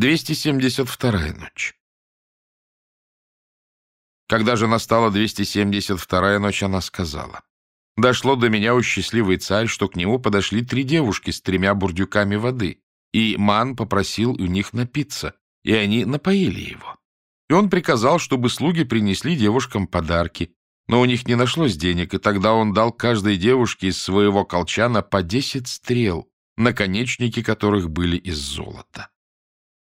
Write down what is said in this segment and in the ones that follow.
272-я ночь. Когда же настала 272-я ночь, она сказала, «Дошло до меня, у счастливый царь, что к нему подошли три девушки с тремя бурдюками воды, и Ман попросил у них напиться, и они напоили его. И он приказал, чтобы слуги принесли девушкам подарки, но у них не нашлось денег, и тогда он дал каждой девушке из своего колчана по десять стрел, наконечники которых были из золота.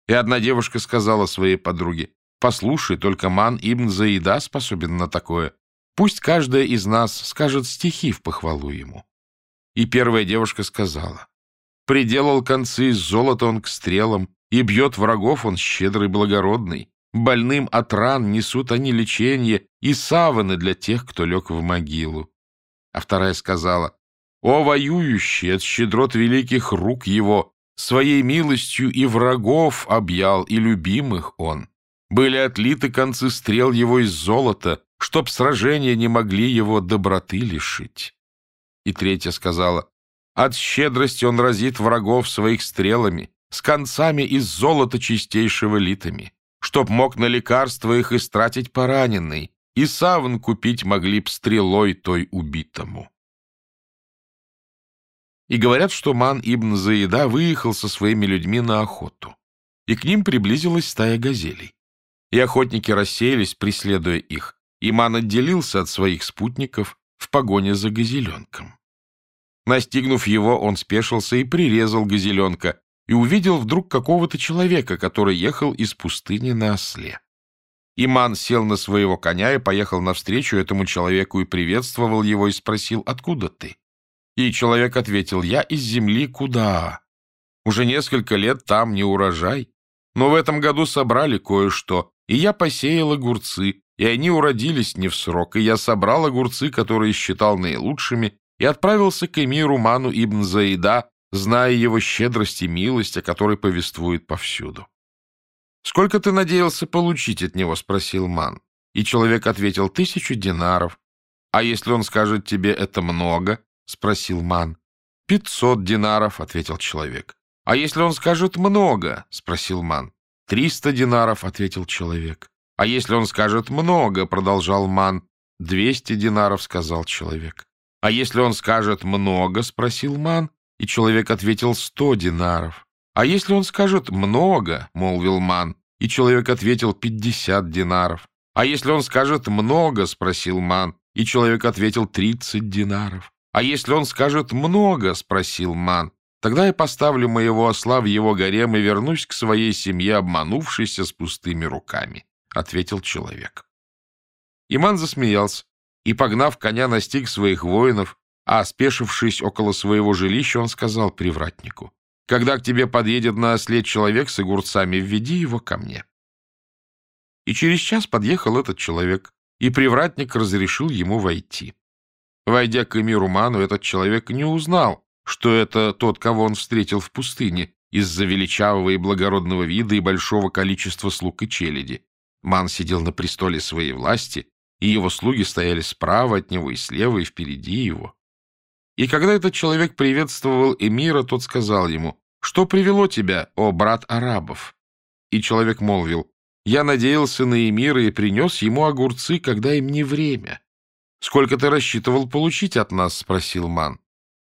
И одна девушка сказала своей подруге, «Послушай, только Ман Ибн Заида способен на такое. Пусть каждая из нас скажет стихи в похвалу ему». И первая девушка сказала, «Приделал концы из золота он к стрелам, и бьет врагов он щедрый благородный. Больным от ран несут они лечение и саваны для тех, кто лег в могилу». А вторая сказала, «О, воюющий от щедрот великих рук его, Своей милостью и врагов объял, и любимых он. Были отлиты концы стрел его из золота, чтоб сражения не могли его доброты лишить. И третья сказала, от щедрости он разит врагов своих стрелами, с концами из золота чистейшего литами, чтоб мог на лекарства их истратить пораненный, и саван купить могли б стрелой той убитому. И говорят, что Ман ибн Заида выехал со своими людьми на охоту, и к ним приблизилась стая газелей. И охотники рассеялись, преследуя их, и Ман отделился от своих спутников в погоне за газеленком. Настигнув его, он спешился и прирезал газеленка, и увидел вдруг какого-то человека, который ехал из пустыни на осле. Иман сел на своего коня и поехал навстречу этому человеку и приветствовал его и спросил, откуда ты? И человек ответил, я из земли куда? Уже несколько лет там не урожай, но в этом году собрали кое-что, и я посеял огурцы, и они уродились не в срок, и я собрал огурцы, которые считал наилучшими, и отправился к эмиру Ману ибн Заида, зная его щедрость и милость, о которой повествует повсюду. «Сколько ты надеялся получить от него?» — спросил Ман. И человек ответил, «Тысячу динаров. А если он скажет тебе это много, — спросил Ман. — Пятьсот динаров, — ответил человек. — А если он скажет много? — спросил Ман. — Триста динаров, — ответил человек. — А если он скажет много? — продолжал Ман. — Двести динаров, — сказал человек. — А если он скажет много? — спросил Ман. И человек ответил сто динаров. — А если он скажет много? — молвил Ман. И человек ответил пятьдесят динаров. — А если он скажет много? — спросил Ман. И человек ответил тридцать динаров. «А если он скажет много?» — спросил Ман. «Тогда я поставлю моего осла в его гарем и вернусь к своей семье, обманувшейся с пустыми руками», — ответил человек. Иман засмеялся и, погнав коня, настиг своих воинов, а, спешившись около своего жилища, он сказал привратнику, «Когда к тебе подъедет на осле человек с огурцами, введи его ко мне». И через час подъехал этот человек, и привратник разрешил ему войти. Войдя к эмиру Ману, этот человек не узнал, что это тот, кого он встретил в пустыне, из-за величавого и благородного вида и большого количества слуг и челяди. Ман сидел на престоле своей власти, и его слуги стояли справа от него и слева, и впереди его. И когда этот человек приветствовал эмира, тот сказал ему, «Что привело тебя, о брат арабов?» И человек молвил, «Я надеялся на эмира и принес ему огурцы, когда им не время». «Сколько ты рассчитывал получить от нас?» — спросил Ман.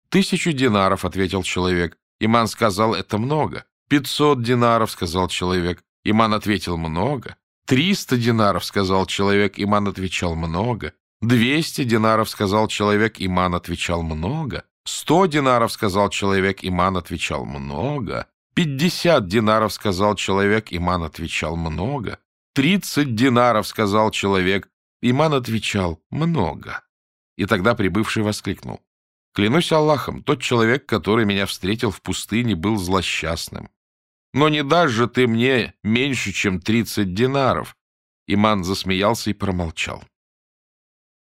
«Тысячу динаров», — ответил человек. Иман сказал, «Это много». «Пятьсот динаров», — сказал человек. Иман ответил, «Много». «Триста динаров», — сказал человек. Иман отвечал, «Много». «Двести динаров», — сказал человек. Иман отвечал, «Много». «Сто динаров», — сказал человек. Иман отвечал, «Много». «Пятьдесят динаров», — сказал человек. Иман отвечал, «Много». «Тридцать динаров», — сказал человек. Иман отвечал «много». И тогда прибывший воскликнул. «Клянусь Аллахом, тот человек, который меня встретил в пустыне, был злосчастным. Но не дашь же ты мне меньше, чем тридцать динаров». Иман засмеялся и промолчал.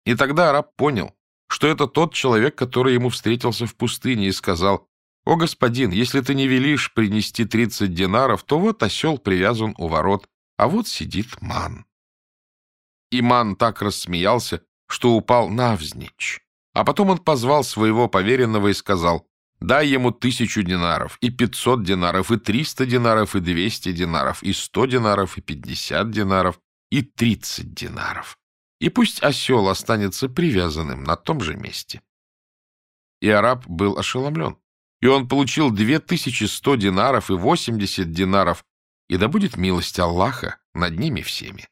И тогда араб понял, что это тот человек, который ему встретился в пустыне, и сказал, «О, господин, если ты не велишь принести тридцать динаров, то вот осел привязан у ворот, а вот сидит ман». Иман так рассмеялся, что упал навзничь. А потом он позвал своего поверенного и сказал, Дай ему тысячу динаров, и пятьсот динаров, и триста динаров, и двести динаров, и сто динаров, и пятьдесят динаров, и тридцать динаров. И пусть осел останется привязанным на том же месте. И араб был ошеломлен. И он получил две тысячи сто динаров и восемьдесят динаров, и да будет милость Аллаха над ними всеми.